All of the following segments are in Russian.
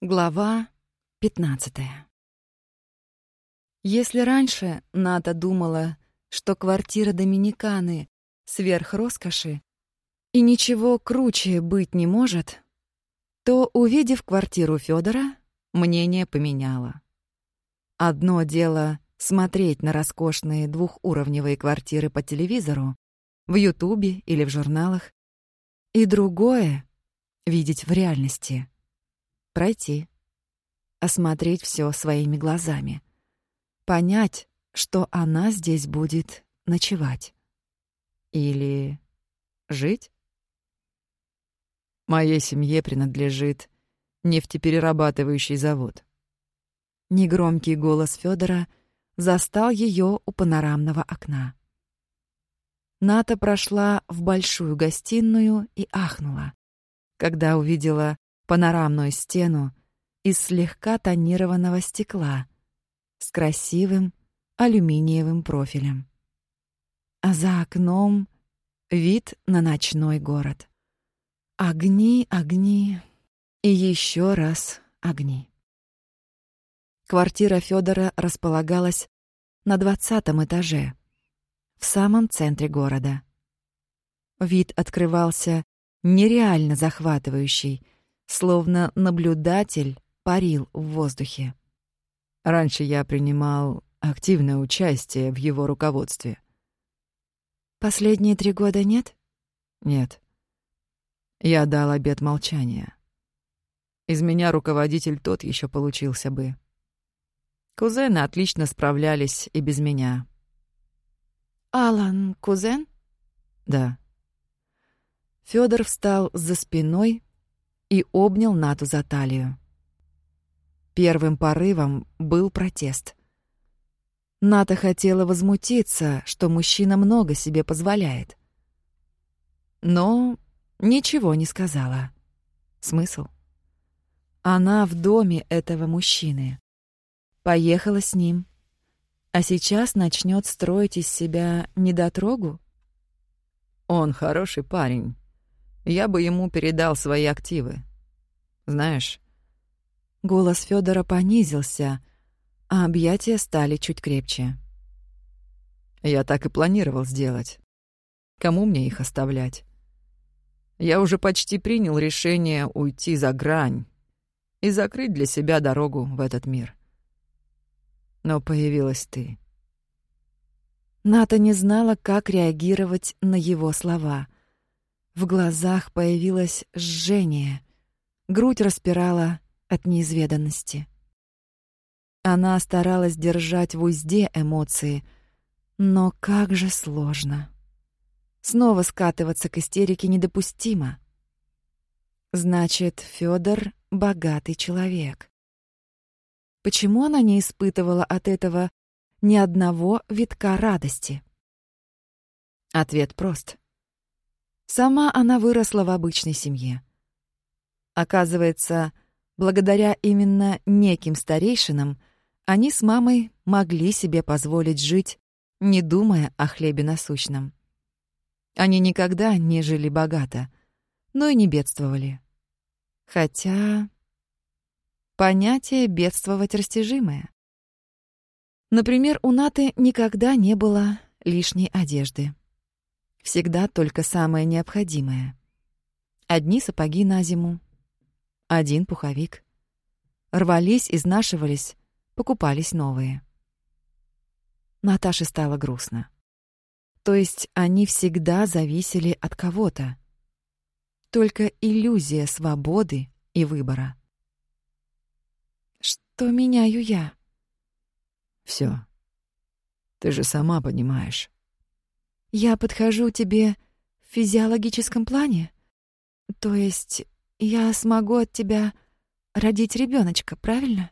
Глава 15 Если раньше Ната думала, что квартира Доминиканы — сверх роскоши, и ничего круче быть не может, то, увидев квартиру Федора, мнение поменяло. Одно дело — смотреть на роскошные двухуровневые квартиры по телевизору, в Ютубе или в журналах, и другое — видеть в реальности — пройти, осмотреть все своими глазами, понять, что она здесь будет ночевать. Или жить? Моей семье принадлежит нефтеперерабатывающий завод. Негромкий голос Федора застал ее у панорамного окна. Ната прошла в большую гостиную и ахнула, когда увидела панорамную стену из слегка тонированного стекла с красивым алюминиевым профилем. А за окном вид на ночной город. Огни, огни и еще раз огни. Квартира Федора располагалась на двадцатом этаже, в самом центре города. Вид открывался нереально захватывающий — словно наблюдатель парил в воздухе. Раньше я принимал активное участие в его руководстве. Последние три года нет? Нет. Я дал обет молчания. Из меня руководитель тот еще получился бы. Кузены отлично справлялись и без меня. Алан, кузен? Да. Федор встал за спиной, и обнял Нату за талию. Первым порывом был протест. Ната хотела возмутиться, что мужчина много себе позволяет. Но ничего не сказала. Смысл? Она в доме этого мужчины. Поехала с ним. А сейчас начнет строить из себя недотрогу? Он хороший парень, я бы ему передал свои активы. Знаешь...» Голос Федора понизился, а объятия стали чуть крепче. «Я так и планировал сделать. Кому мне их оставлять? Я уже почти принял решение уйти за грань и закрыть для себя дорогу в этот мир. Но появилась ты». Ната не знала, как реагировать на его слова — в глазах появилось жжение. Грудь распирала от неизведанности. Она старалась держать в узде эмоции, но как же сложно. Снова скатываться к истерике недопустимо. Значит, Фёдор — богатый человек. Почему она не испытывала от этого ни одного витка радости? Ответ прост. Сама она выросла в обычной семье. Оказывается, благодаря именно неким старейшинам они с мамой могли себе позволить жить, не думая о хлебе насущном. Они никогда не жили богато, но и не бедствовали. Хотя... Понятие «бедствовать» растяжимое. Например, у Наты никогда не было лишней одежды. Всегда только самое необходимое. Одни сапоги на зиму, один пуховик. Рвались, изнашивались, покупались новые. Наташе стало грустно. То есть они всегда зависели от кого-то. Только иллюзия свободы и выбора. Что меняю я? Все. Ты же сама понимаешь. Я подхожу тебе в физиологическом плане? То есть я смогу от тебя родить ребеночка, правильно?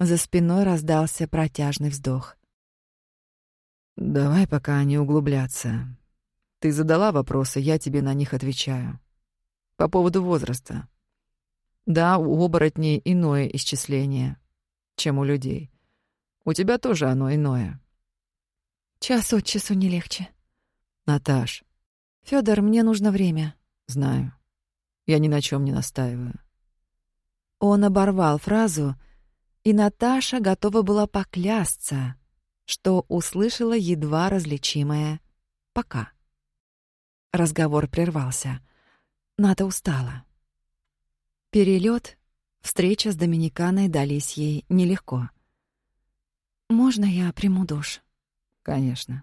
За спиной раздался протяжный вздох. Давай пока не углубляться. Ты задала вопросы, я тебе на них отвечаю. По поводу возраста. Да, у оборотней иное исчисление, чем у людей. У тебя тоже оно иное. Час от часу не легче. Наташ. Фёдор, мне нужно время. Знаю. Я ни на чем не настаиваю. Он оборвал фразу, и Наташа готова была поклясться, что услышала едва различимое «пока». Разговор прервался. Ната устала. Перелет, встреча с Доминиканой дались ей нелегко. «Можно я приму душ?» «Конечно».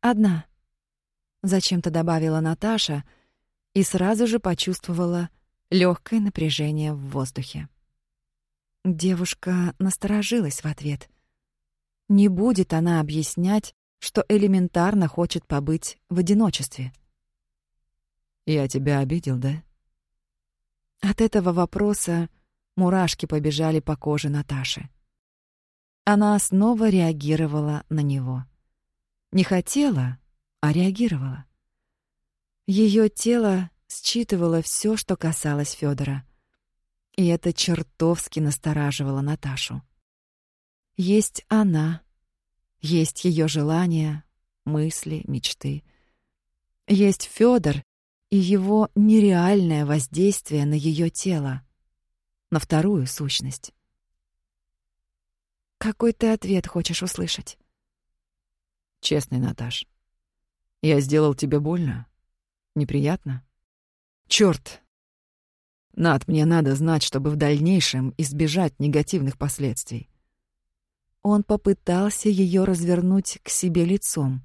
«Одна», — зачем-то добавила Наташа и сразу же почувствовала легкое напряжение в воздухе. Девушка насторожилась в ответ. Не будет она объяснять, что элементарно хочет побыть в одиночестве. «Я тебя обидел, да?» От этого вопроса мурашки побежали по коже Наташи. Она снова реагировала на него. Не хотела, а реагировала. Ее тело считывало все, что касалось Федора, И это чертовски настораживало Наташу. Есть она, есть ее желания, мысли, мечты. Есть Федор и его нереальное воздействие на ее тело, на вторую сущность. Какой ты ответ хочешь услышать? Честный, Наташ. Я сделал тебе больно? Неприятно? Чёрт! Над, мне надо знать, чтобы в дальнейшем избежать негативных последствий. Он попытался ее развернуть к себе лицом.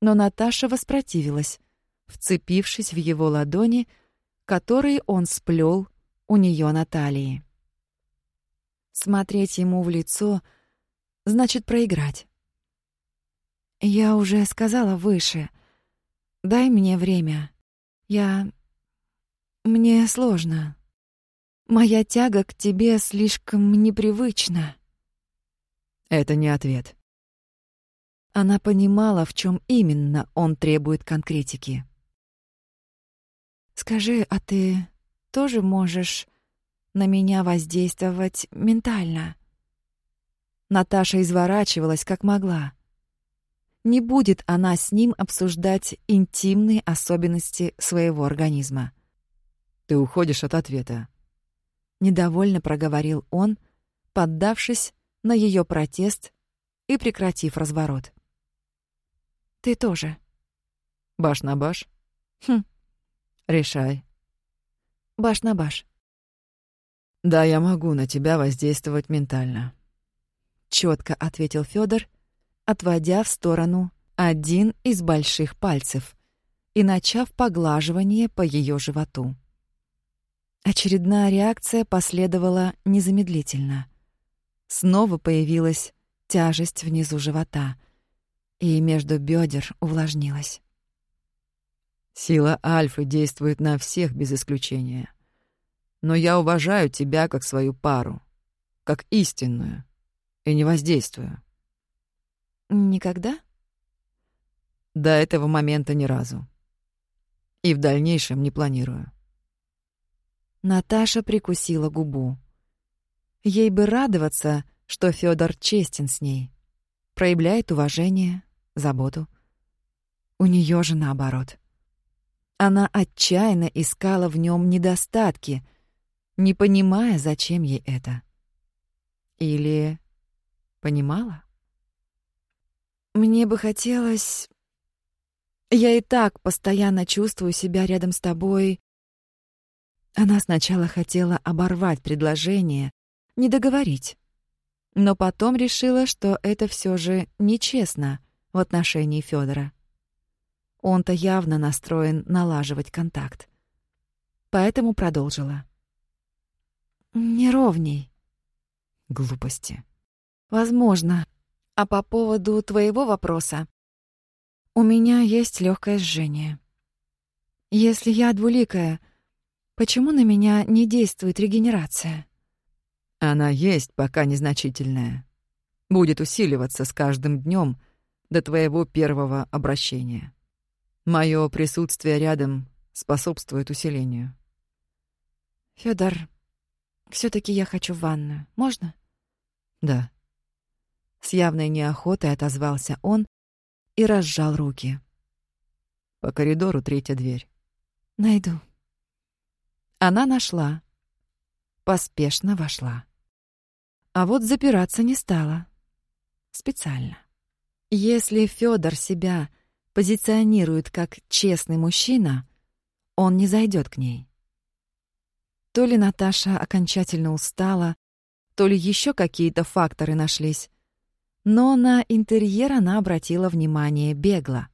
Но Наташа воспротивилась, вцепившись в его ладони, которые он сплел у нее на талии. Смотреть ему в лицо значит проиграть. Я уже сказала выше. Дай мне время. Я... Мне сложно. Моя тяга к тебе слишком непривычна. Это не ответ. Она понимала, в чем именно он требует конкретики. Скажи, а ты тоже можешь на меня воздействовать ментально? Наташа изворачивалась как могла. Не будет она с ним обсуждать интимные особенности своего организма. Ты уходишь от ответа. Недовольно проговорил он, поддавшись на ее протест и прекратив разворот. Ты тоже. Баш на баш? Хм. Решай. Баш на баш. Да, я могу на тебя воздействовать ментально. Четко ответил Федор, отводя в сторону один из больших пальцев и начав поглаживание по ее животу. Очередная реакция последовала незамедлительно. Снова появилась тяжесть внизу живота, и между бедер увлажнилась. Сила Альфы действует на всех без исключения. Но я уважаю тебя как свою пару, как истинную, и не воздействую. Никогда? До этого момента ни разу. И в дальнейшем не планирую. Наташа прикусила губу. Ей бы радоваться, что Фёдор честен с ней, проявляет уважение, заботу. У неё же наоборот. Она отчаянно искала в нём недостатки, не понимая, зачем ей это. Или понимала? Мне бы хотелось... Я и так постоянно чувствую себя рядом с тобой. Она сначала хотела оборвать предложение, не договорить. Но потом решила, что это все же нечестно в отношении Федора. Он-то явно настроен налаживать контакт. Поэтому продолжила. «Неровней». Глупости. «Возможно. А по поводу твоего вопроса. У меня есть легкое жжение. Если я двуликая, почему на меня не действует регенерация?» Она есть, пока незначительная. Будет усиливаться с каждым днем до твоего первого обращения. Мое присутствие рядом способствует усилению. Федор, все таки я хочу в ванную. Можно? Да. С явной неохотой отозвался он и разжал руки. По коридору третья дверь. Найду. Она нашла поспешно вошла. А вот запираться не стала. Специально. Если Фёдор себя позиционирует как честный мужчина, он не зайдет к ней. То ли Наташа окончательно устала, то ли еще какие-то факторы нашлись. Но на интерьер она обратила внимание бегло.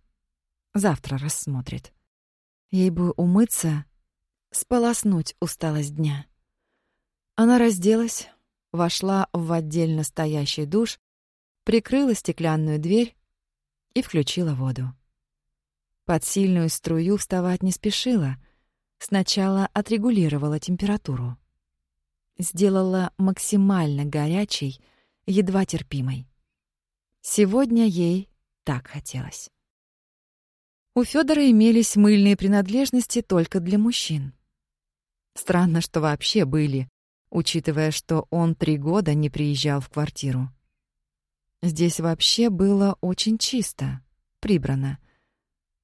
Завтра рассмотрит. Ей бы умыться, сполоснуть усталость дня. Она разделась, вошла в отдельно стоящий душ, прикрыла стеклянную дверь и включила воду. Под сильную струю вставать не спешила, сначала отрегулировала температуру. Сделала максимально горячей, едва терпимой. Сегодня ей так хотелось. У Федора имелись мыльные принадлежности только для мужчин. Странно, что вообще были, учитывая, что он три года не приезжал в квартиру. Здесь вообще было очень чисто, прибрано.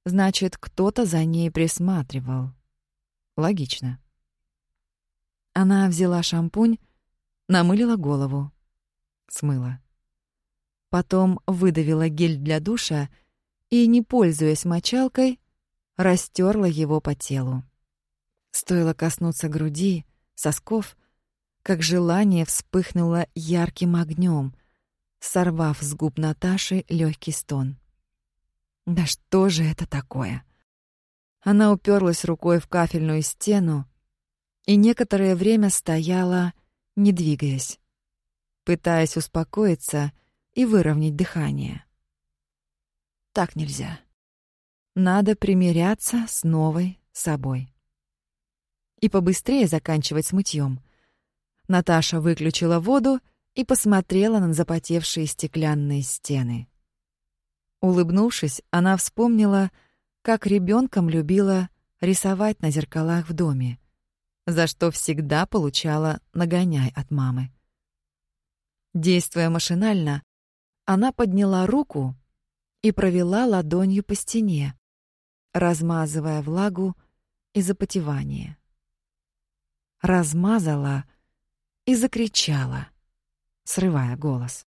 Значит, кто-то за ней присматривал. Логично. Она взяла шампунь, намылила голову, смыла. Потом выдавила гель для душа и, не пользуясь мочалкой, растерла его по телу. Стоило коснуться груди, сосков, как желание вспыхнуло ярким огнем, сорвав с губ Наташи легкий стон. Да что же это такое? Она уперлась рукой в кафельную стену и некоторое время стояла, не двигаясь, пытаясь успокоиться и выровнять дыхание. Так нельзя. Надо примиряться с новой собой. И побыстрее заканчивать с мытьем. Наташа выключила воду и посмотрела на запотевшие стеклянные стены. Улыбнувшись, она вспомнила, как ребенком любила рисовать на зеркалах в доме, за что всегда получала нагоняй от мамы. Действуя машинально, она подняла руку и провела ладонью по стене, размазывая влагу и запотевание. Размазала и закричала, срывая голос.